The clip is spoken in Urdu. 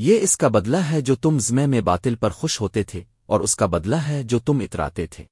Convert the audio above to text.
یہ اس کا بدلہ ہے جو تم زمے میں باطل پر خوش ہوتے تھے اور اس کا بدلہ ہے جو تم اتراتے تھے۔